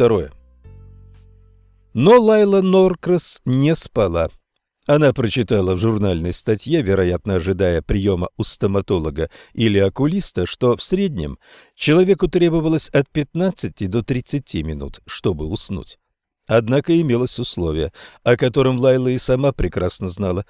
Второе. Но Лайла Норкрас не спала. Она прочитала в журнальной статье, вероятно, ожидая приема у стоматолога или окулиста, что в среднем человеку требовалось от 15 до 30 минут, чтобы уснуть. Однако имелось условие, о котором Лайла и сама прекрасно знала.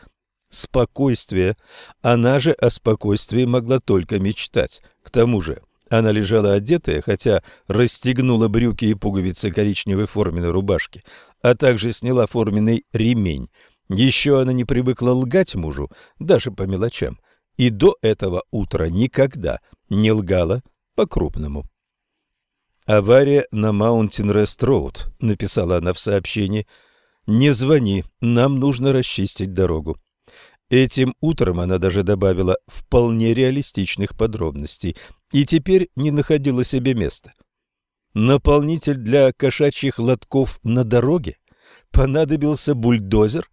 Спокойствие. Она же о спокойствии могла только мечтать. К тому же она лежала одетая, хотя расстегнула брюки и пуговицы коричневой форменной рубашки, а также сняла форменный ремень – еще она не привыкла лгать мужу, даже по мелочам, и до этого утра никогда не лгала по-крупному. «Авария на Маунтин-Рест-Роуд», — написала она в сообщении. «Не звони, нам нужно расчистить дорогу». Этим утром она даже добавила вполне реалистичных подробностей и теперь не находила себе места. Наполнитель для кошачьих лотков на дороге? Понадобился бульдозер?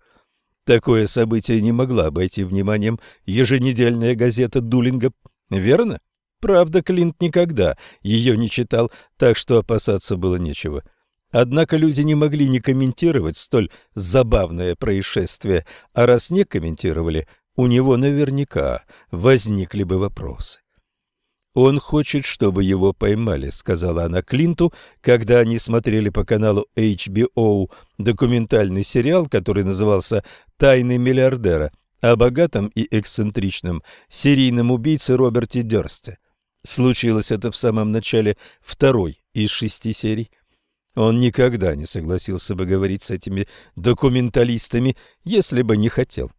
Такое событие не могла обойти вниманием еженедельная газета Дулинга, верно? Правда, Клинт никогда ее не читал, так что опасаться было нечего. Однако люди не могли не комментировать столь забавное происшествие, а раз не комментировали, у него наверняка возникли бы вопросы. «Он хочет, чтобы его поймали», — сказала она Клинту, когда они смотрели по каналу HBO документальный сериал, который назывался «Тайны миллиардера», о богатом и эксцентричном серийном убийце Роберте Дёрсте. Случилось это в самом начале второй из шести серий. Он никогда не согласился бы говорить с этими документалистами, если бы не хотел.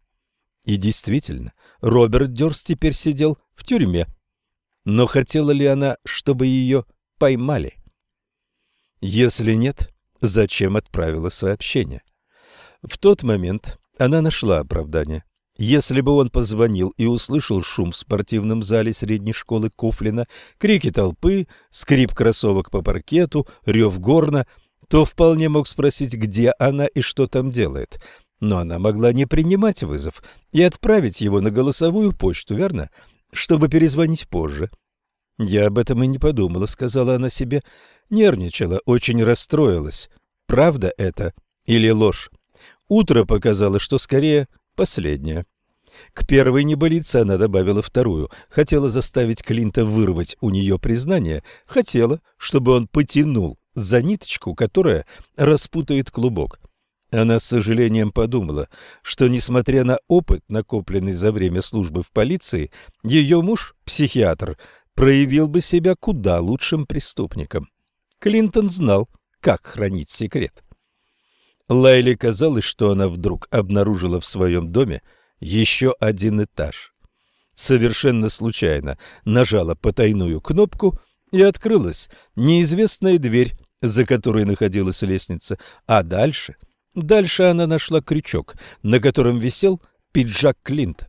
И действительно, Роберт Дёрст теперь сидел в тюрьме. Но хотела ли она, чтобы ее поймали? Если нет, зачем отправила сообщение? В тот момент она нашла оправдание. Если бы он позвонил и услышал шум в спортивном зале средней школы Кофлина, крики толпы, скрип кроссовок по паркету, рев горна, то вполне мог спросить, где она и что там делает. Но она могла не принимать вызов и отправить его на голосовую почту, верно? Чтобы перезвонить позже. «Я об этом и не подумала», — сказала она себе. Нервничала, очень расстроилась. Правда это или ложь? Утро показало, что скорее последнее. К первой небылице она добавила вторую. Хотела заставить Клинта вырвать у нее признание. Хотела, чтобы он потянул за ниточку, которая распутает клубок. Она с сожалением подумала, что, несмотря на опыт, накопленный за время службы в полиции, ее муж, психиатр, проявил бы себя куда лучшим преступником. Клинтон знал, как хранить секрет. Лайле казалось, что она вдруг обнаружила в своем доме еще один этаж. Совершенно случайно нажала потайную кнопку, и открылась неизвестная дверь, за которой находилась лестница, а дальше... Дальше она нашла крючок, на котором висел пиджак Клинта.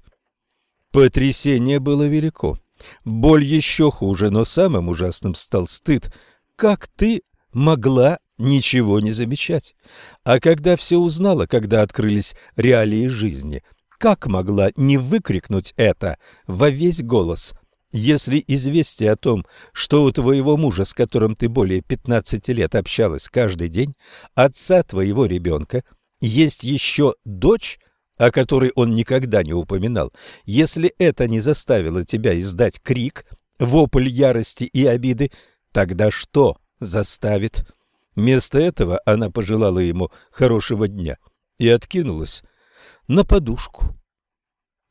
Потрясение было велико. Боль еще хуже, но самым ужасным стал стыд. Как ты могла ничего не замечать. А когда все узнала, когда открылись реалии жизни, как могла не выкрикнуть это во весь голос? Если известие о том, что у твоего мужа, с которым ты более 15 лет общалась каждый день, отца твоего ребенка, есть еще дочь, о которой он никогда не упоминал, если это не заставило тебя издать крик, вопль ярости и обиды, тогда что заставит? Вместо этого она пожелала ему хорошего дня и откинулась на подушку.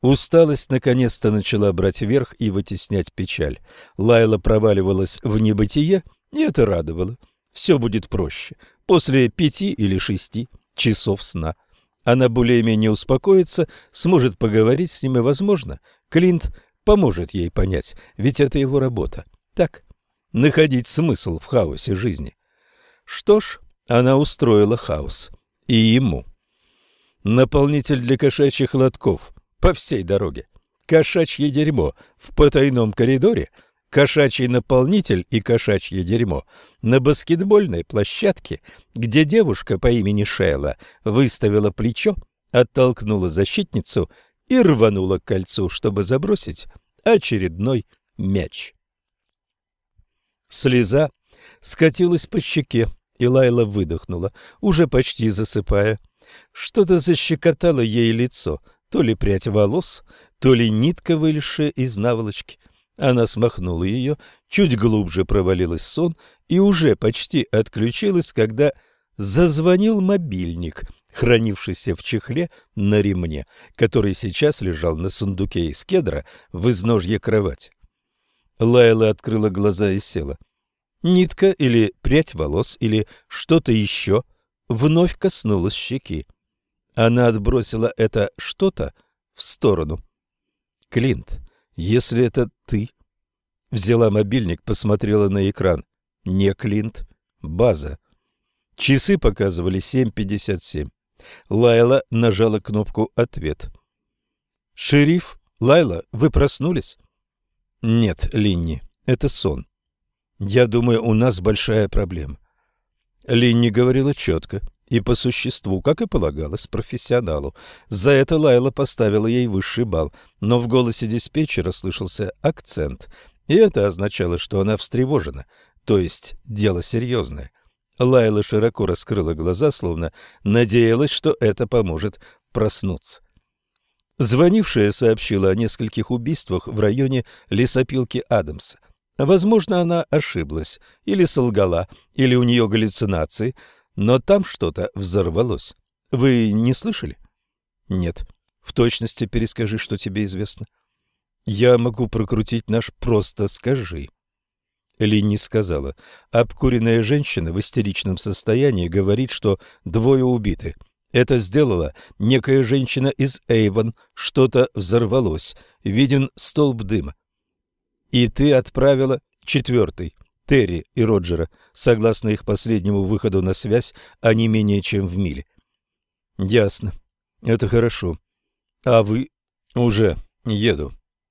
Усталость наконец-то начала брать верх и вытеснять печаль. Лайла проваливалась в небытие, и это радовало. Все будет проще. После пяти или шести часов сна. Она более-менее успокоится, сможет поговорить с ним, и, возможно, Клинт поможет ей понять, ведь это его работа. Так, находить смысл в хаосе жизни. Что ж, она устроила хаос. И ему. Наполнитель для кошачьих лотков по всей дороге. Кошачье дерьмо в потайном коридоре. Кошачий наполнитель и кошачье дерьмо на баскетбольной площадке, где девушка по имени Шейла выставила плечо, оттолкнула защитницу и рванула к кольцу, чтобы забросить очередной мяч. Слеза скатилась по щеке, И Лайла выдохнула, уже почти засыпая. Что-то защекотало ей лицо, то ли прядь волос, то ли нитка, вылезшая из наволочки. Она смахнула ее, чуть глубже провалилась сон и уже почти отключилась, когда зазвонил мобильник, хранившийся в чехле на ремне, который сейчас лежал на сундуке из кедра в изножье кровати. Лайла открыла глаза и села. Нитка или прядь волос или что-то еще вновь коснулась щеки. Она отбросила это что-то в сторону. «Клинт, если это ты...» Взяла мобильник, посмотрела на экран. Не Клинт, база. Часы показывали 7.57. Лайла нажала кнопку «Ответ». «Шериф, Лайла, вы проснулись?» «Нет, Линни, это сон. Я думаю, у нас большая проблема». Линни говорила четко и по существу, как и полагалось профессионалу. За это Лайла поставила ей высший балл, но в голосе диспетчера слышался акцент, и это означало, что она встревожена, то есть дело серьезное. Лайла широко раскрыла глаза, словно надеялась, что это поможет проснуться. Звонившая сообщила о нескольких убийствах в районе лесопилки Адамса. Возможно, она ошиблась, или солгала, или у нее галлюцинации, но там что-то взорвалось. Вы не слышали? Нет. В точности перескажи, что тебе известно. Я могу прокрутить наш «просто скажи». Линни сказала. Обкуренная женщина в истеричном состоянии говорит, что двое убиты. Это сделала некая женщина из Эйвон. Что-то взорвалось. Виден столб дыма. И ты отправила четвертый. Терри и Роджера, согласно их последнему выходу на связь, они менее чем в миле. Ясно. Это хорошо. А вы уже еду.